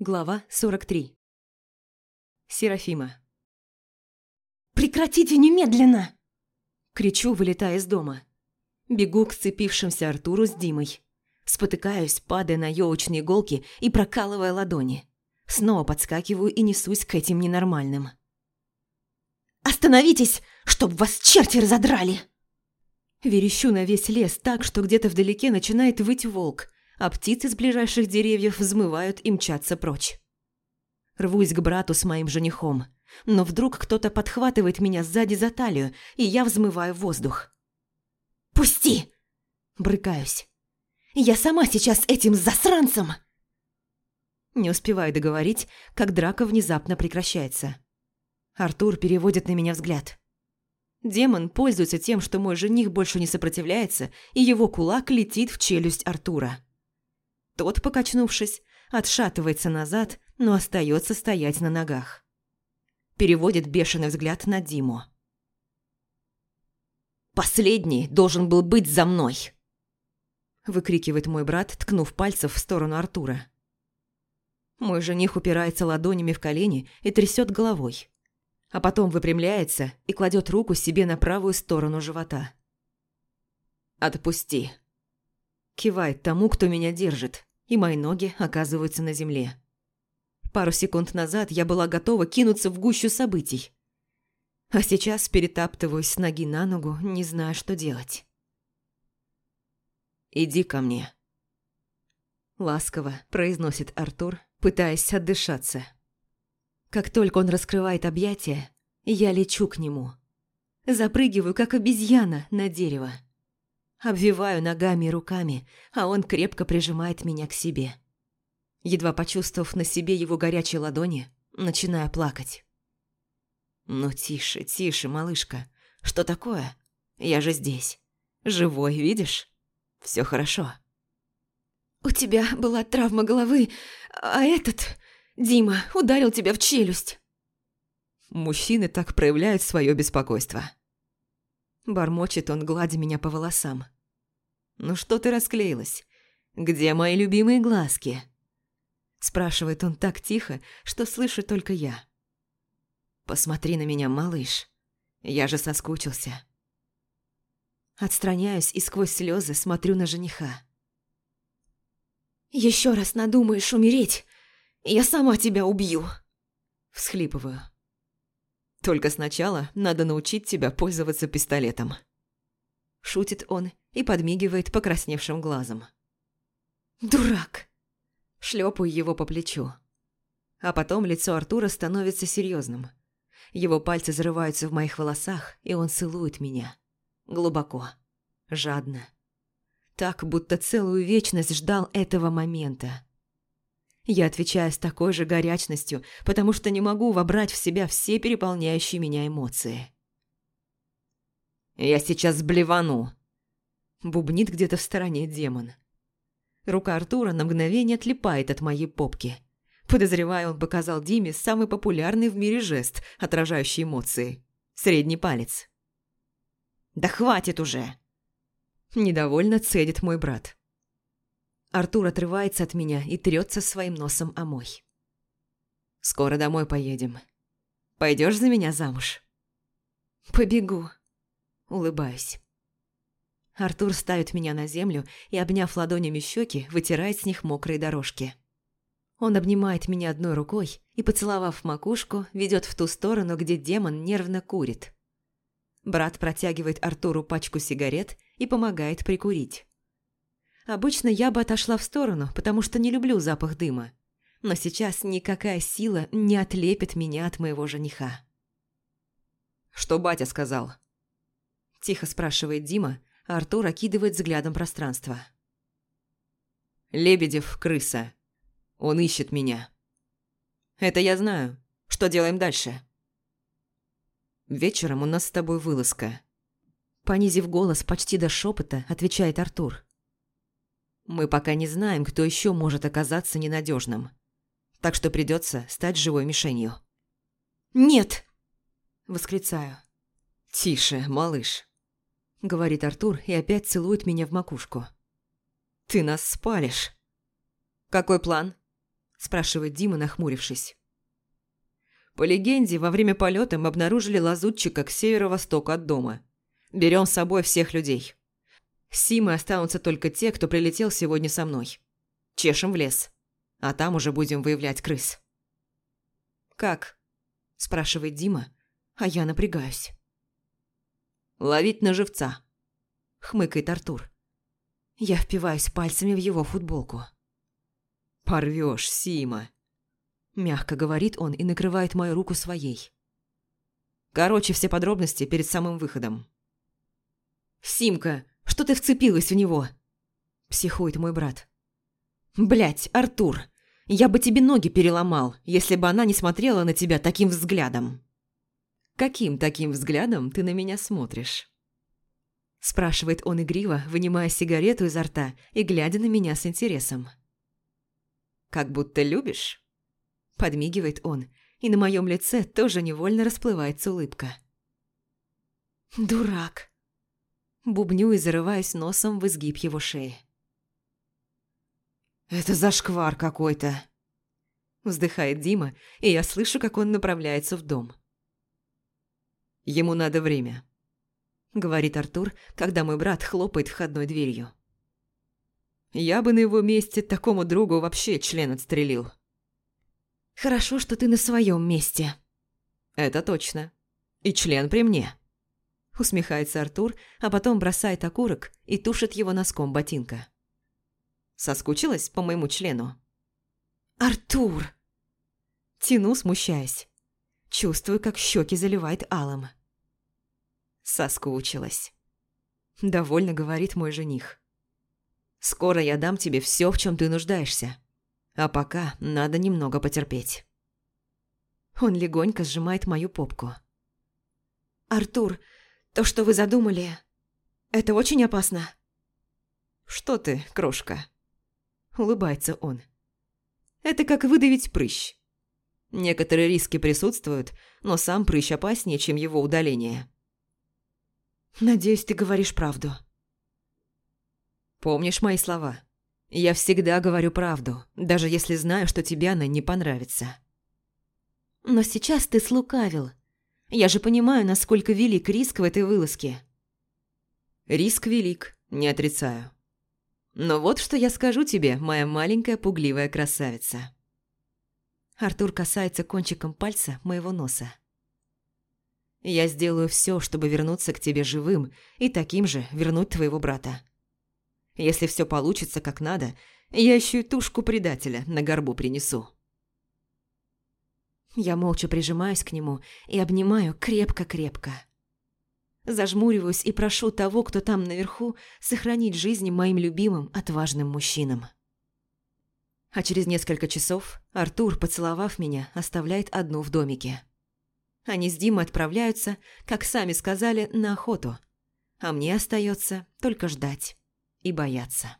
Глава 43 Серафима «Прекратите немедленно!» Кричу, вылетая из дома. Бегу к сцепившимся Артуру с Димой. Спотыкаюсь, падая на елочные иголки и прокалывая ладони. Снова подскакиваю и несусь к этим ненормальным. «Остановитесь, чтоб вас черти разодрали!» Верещу на весь лес так, что где-то вдалеке начинает выть волк, а птицы с ближайших деревьев взмывают и мчатся прочь. Рвусь к брату с моим женихом, но вдруг кто-то подхватывает меня сзади за талию, и я взмываю в воздух. «Пусти!» Брыкаюсь. «Я сама сейчас этим засранцем!» Не успеваю договорить, как драка внезапно прекращается. Артур переводит на меня взгляд. Демон пользуется тем, что мой жених больше не сопротивляется, и его кулак летит в челюсть Артура. Тот, покачнувшись, отшатывается назад, но остается стоять на ногах. Переводит бешеный взгляд на Диму. «Последний должен был быть за мной!» Выкрикивает мой брат, ткнув пальцев в сторону Артура. Мой жених упирается ладонями в колени и трясет головой а потом выпрямляется и кладет руку себе на правую сторону живота. «Отпусти!» Кивает тому, кто меня держит, и мои ноги оказываются на земле. Пару секунд назад я была готова кинуться в гущу событий. А сейчас перетаптываюсь с ноги на ногу, не зная, что делать. «Иди ко мне», – ласково произносит Артур, пытаясь отдышаться. Как только он раскрывает объятия, я лечу к нему. Запрыгиваю, как обезьяна, на дерево. Обвиваю ногами и руками, а он крепко прижимает меня к себе. Едва почувствовав на себе его горячие ладони, начинаю плакать. «Ну тише, тише, малышка. Что такое? Я же здесь. Живой, видишь? Все хорошо». «У тебя была травма головы, а этот...» Дима ударил тебя в челюсть. Мужчины так проявляют свое беспокойство. Бормочет он, гладя меня по волосам. «Ну что ты расклеилась? Где мои любимые глазки?» Спрашивает он так тихо, что слышу только я. «Посмотри на меня, малыш. Я же соскучился». Отстраняюсь и сквозь слезы смотрю на жениха. «Еще раз надумаешь умереть, я сама тебя убью!» Всхлипываю. «Только сначала надо научить тебя пользоваться пистолетом». Шутит он и подмигивает покрасневшим глазом. «Дурак!» Шлепаю его по плечу. А потом лицо Артура становится серьезным. Его пальцы зарываются в моих волосах, и он целует меня. Глубоко. Жадно. Так, будто целую вечность ждал этого момента. Я отвечаю с такой же горячностью, потому что не могу вобрать в себя все переполняющие меня эмоции. «Я сейчас блевану!» Бубнит где-то в стороне демон. Рука Артура на мгновение отлипает от моей попки. Подозреваю, он показал Диме самый популярный в мире жест, отражающий эмоции. Средний палец. «Да хватит уже!» Недовольно цедит мой брат. Артур отрывается от меня и трется своим носом о мой. «Скоро домой поедем. Пойдешь за меня замуж?» «Побегу», — улыбаюсь. Артур ставит меня на землю и, обняв ладонями щеки, вытирает с них мокрые дорожки. Он обнимает меня одной рукой и, поцеловав макушку, ведет в ту сторону, где демон нервно курит. Брат протягивает Артуру пачку сигарет и помогает прикурить. Обычно я бы отошла в сторону, потому что не люблю запах дыма. Но сейчас никакая сила не отлепит меня от моего жениха. «Что батя сказал?» Тихо спрашивает Дима, а Артур окидывает взглядом пространство. «Лебедев – крыса. Он ищет меня». «Это я знаю. Что делаем дальше?» «Вечером у нас с тобой вылазка». Понизив голос почти до шепота, отвечает Артур. Мы пока не знаем, кто еще может оказаться ненадежным. Так что придется стать живой мишенью. «Нет!» – восклицаю. «Тише, малыш», – говорит Артур и опять целует меня в макушку. «Ты нас спалишь». «Какой план?» спрашивает Дима, нахмурившись. По легенде, во время полета мы обнаружили лазутчика к северо-востоку от дома. Берем с собой всех людей. С Симой останутся только те, кто прилетел сегодня со мной. Чешем в лес. А там уже будем выявлять крыс. «Как?» – спрашивает Дима, а я напрягаюсь. «Ловить на живца», – хмыкает Артур. Я впиваюсь пальцами в его футболку. «Порвёшь, Сима», – мягко говорит он и накрывает мою руку своей. Короче, все подробности перед самым выходом. «Симка, что ты вцепилась в него?» – психует мой брат. Блять, Артур, я бы тебе ноги переломал, если бы она не смотрела на тебя таким взглядом». «Каким таким взглядом ты на меня смотришь?» Спрашивает он игриво, вынимая сигарету изо рта и глядя на меня с интересом. «Как будто любишь?» Подмигивает он, и на моем лице тоже невольно расплывается улыбка. «Дурак!» Бубню и зарываюсь носом в изгиб его шеи. «Это зашквар какой-то!» Вздыхает Дима, и я слышу, как он направляется в дом. «Ему надо время», — говорит Артур, когда мой брат хлопает входной дверью. «Я бы на его месте такому другу вообще член отстрелил». «Хорошо, что ты на своем месте». «Это точно. И член при мне». Усмехается Артур, а потом бросает окурок и тушит его носком ботинка. Соскучилась по моему члену?» «Артур!» Тяну, смущаясь. Чувствую, как щеки заливает алым. «Соскучилась», – довольно говорит мой жених. «Скоро я дам тебе все, в чем ты нуждаешься. А пока надо немного потерпеть». Он легонько сжимает мою попку. «Артур, то, что вы задумали, это очень опасно». «Что ты, крошка?» Улыбается он. Это как выдавить прыщ. Некоторые риски присутствуют, но сам прыщ опаснее, чем его удаление. Надеюсь, ты говоришь правду. Помнишь мои слова? Я всегда говорю правду, даже если знаю, что тебе она не понравится. Но сейчас ты слукавил. Я же понимаю, насколько велик риск в этой вылазке. Риск велик, не отрицаю. Но вот что я скажу тебе, моя маленькая пугливая красавица. Артур касается кончиком пальца моего носа. Я сделаю все, чтобы вернуться к тебе живым и таким же вернуть твоего брата. Если все получится как надо, я еще и тушку предателя на горбу принесу. Я молча прижимаюсь к нему и обнимаю крепко-крепко. Зажмуриваюсь и прошу того, кто там наверху, сохранить жизни моим любимым, отважным мужчинам. А через несколько часов Артур, поцеловав меня, оставляет одну в домике. Они с Димой отправляются, как сами сказали, на охоту. А мне остается только ждать и бояться.